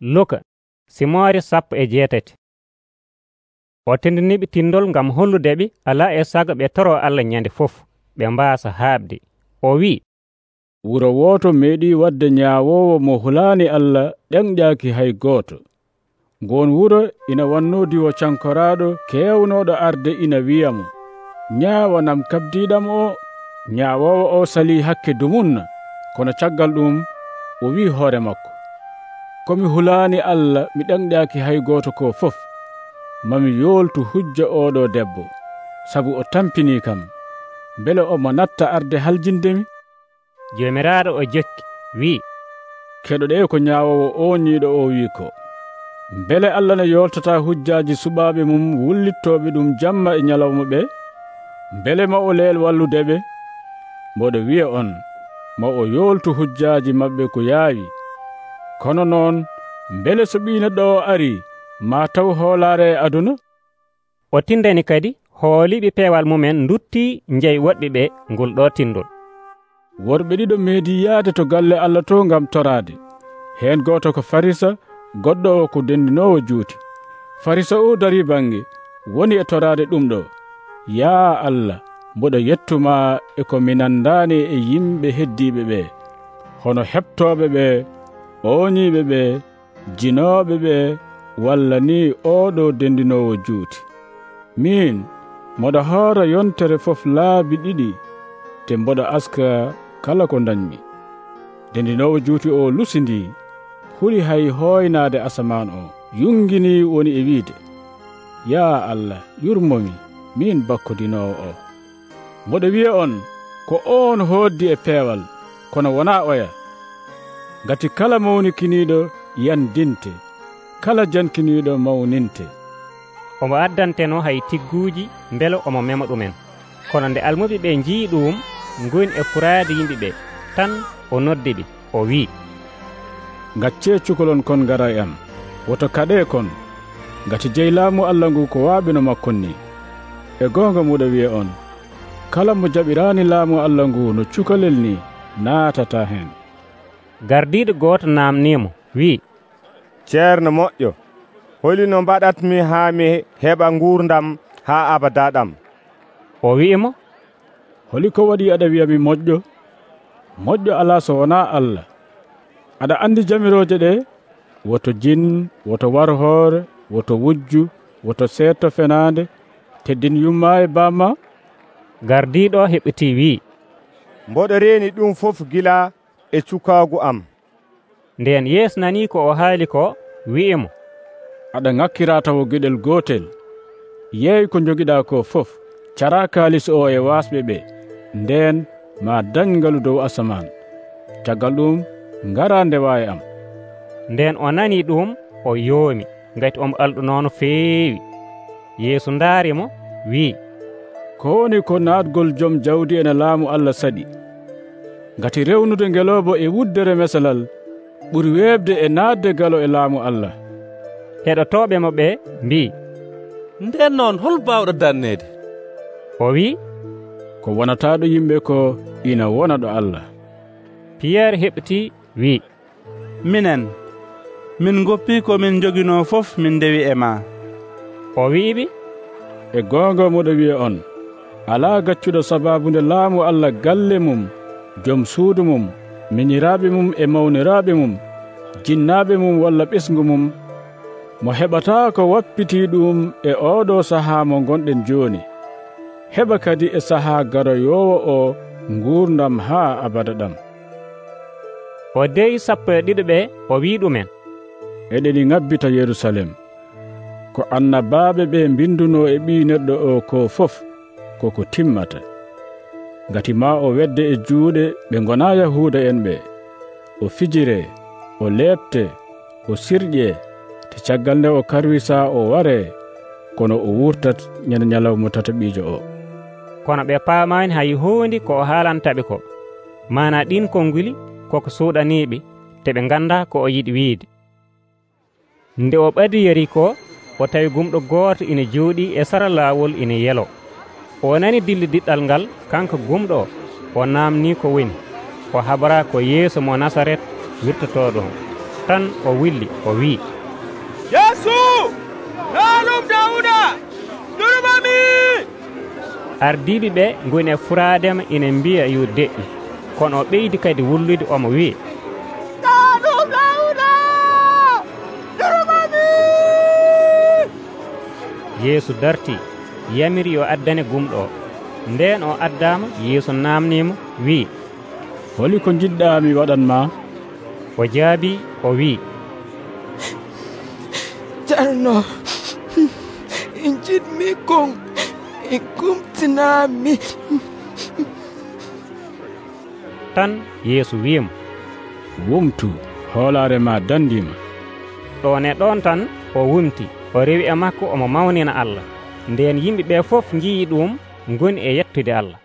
luka simoore sappo e jeetati. O tindiniɓe tindol ngam holludeɓe ala e sago ɓe toro allah ñande fof ɓe mbasa haabde. O wi'i wuro woto meeɗi wadde ñaawowo mo hulani allah ɗenɗaki hay gooto. Ngon wuro ina wannodi wo cankoraɗo kewnoɗo arde ina wiya mo. Ñaawanam kabdiɗam o ñaawowo o sali hakke dumunna. Kono caggal ɗum o wi hoore makko. komi hulani allah mi ɗanɗaki hay gooto ko fof. Mami yoltu hujja oɗo debbo. Sabu o tampini kam. Beele omo natta arde haljindemi jomiraɗo o jokki wi'i keɗoɗe ko ñawowo o ñiɗo o wi ko. Beele allah ne yoltata hujjaji suɓaɓe mum wullittoɓe ɗum jamma e ñalawma ɓe. Beele ma o leel walludeɓe mboɗo wiya on ma o yoltu hujjaji maɓɓe ko yaawi. kono noon mbele so ɓiino o ari ma taw hoolaare aduna? O tindani kadi hooliɓe peewal mumen dutti jeyi woɗɓe ɓe ngol ɗo tindol. Worɓe ɗiɗo meedi yahde to galle allah to ngam toraade. Heen gooto ko farisa goɗɗo o ko denndinowo juuti. Farisa o dari bange woni e toraade ɗum ɗo. Yaa allah mboɗo yettuma e ko minandani e yimɓe heddiiɓe ɓe. Hono heɓtooɓe ɓe ooniiɓe ɓe jinooɓe ɓe walla ni oɗo dendinowo juuti. Min moɗa hoora yontere fof laabi ɗiɗi te mboɗa aska kala ko dañmi dendinowo juuti o lusindi huli hay hoynaade asaman o yungini woni e wiide. Yaa allah yurmomi min bakkodinowo o. Mboɗo wiya on ko on hooddi e peewal kono wona oya. ngati kala mawnikiniiɗo yandinte kala jankiniiɗo mawninte. Omo addanteno hay tigguuji mbele omo mema ɗumen. Kono nde almuɓe ɓe njiyi ɗum ngoni e furaade yimɓe ɓe tan o noddi ɓe o wi'i. Gaccee cukalon kon ngara e am woto kaɗe kon gati ngati jeylaamu allah ngu ko waaɓino makkon ni. E goonga muɗo wiye on kala mo jaɓiraani laamu allah ngu no cukalel ni naatata heen gardiɗo goto namnimo wi. Ceerno moƴƴo holino mbaɗatmi haa mi heɓa nguurdam haa abada ɗam o wi'imo? Holi ko waɗi aɗa wiyami moƴƴo. Moƴƴo alaa so wonaa allah. Aɗa anndi jamirooje ɗe woto jin woto warhoore woto wujju woto seetto fenaande teddin yumma e baamma gardiiɗo heɓitii wi'i mboɗo reeni ɗum fof gila e cukaagu am. Nden yeesu nani ko o haali ko wi'imo aɗa ŋakkira taw geɗel gotel yeey ko jogiɗa ko fof cara kaalis o e wasɓe ɓe. Nden ma dañgalu dow asaman caggal ɗum ngara ndewa e am. Nden o nani ɗum o yoomi. Ngati omo alɗunono feewi. Yeesu ndaarimo ko woni ko naatgol joom jawdi ene laamu allah saɗi. ngati rewnude ngeloobo e wuddere mesalal ɓuri weebde e naatde galo e laamu allah. Heɗotooɓe mo ɓe mbi. Nden noon hol baawɗo danneede o wi ko wonataaɗo yimɓe ko ina wona ɗo allah. Piyerre heɓti wi. Minen min goppii komin joginoo fof min ndewi e ma. O wi'iɓe? E goonga moɗo wiya on alaa gaccuɗo sabaabunde laamu allah galle mum. joom suudu mum miniraaɓe mum e mawniraaɓe mum jinnaaɓe mum walla ɓesngu mum mo heɓataa ko wappitii ɗum e ooɗoo sahaa mo ngonɗen jooni. Heɓa kadi e sahaa garoyoowo o nguurdam haa abada ɗam. O dey sappo e ɗiɗo ɓe o wi'i ɗumen. Eɗeni ŋabbita yerusalem. Ko annabaaɓe ɓe mbinduno e ɓii neɗɗo o ko fof koko timmata. ngati ma o wedde e juuɗe ɓe gona yahuda en ɓe. O fijire o leɓte o sirƴe te caggal nde o karwi saa o ware kono o wurtat ñande ñalawma tata ɓiijo o. Kono ɓe paamani hay hondi ko o haalantaɓe ko. Mana ɗin konnguli koko suuɗaniɓe te ɓe ganda ko o yiɗi wiide. Nde o ɓadi yeri ko o tawi gumɗo gooto ina jooɗi e sara laawol ina yelo. o nani dilli diɗɗal ngal kanko gumɗo o namni ko woni. O habara ko yeeso mo nasaret wirtotoɗo tan o willi o wi yeesu! Naanum dawuda durmami ardiɓe ɓe goni e furadema ina mbiya yo deƴƴi kono o ɓeydi kadi wullude omo wi naanum dawuda durmami yeesu darti yamiri yo addane gumɗo. O nden o addama yeesu namnimo wi. Holi ko jiɗɗa mi waɗanma o jaabi o wi. Ceerno jiɗmi kon e kumtinami tan yeesu wimo wumtu hoolare ma dandima ɗone ɗon tan o wumti. O rewi e makko omo mawnina allah nden yimɓeɓe foof jii ɗum goni e yettude Allah.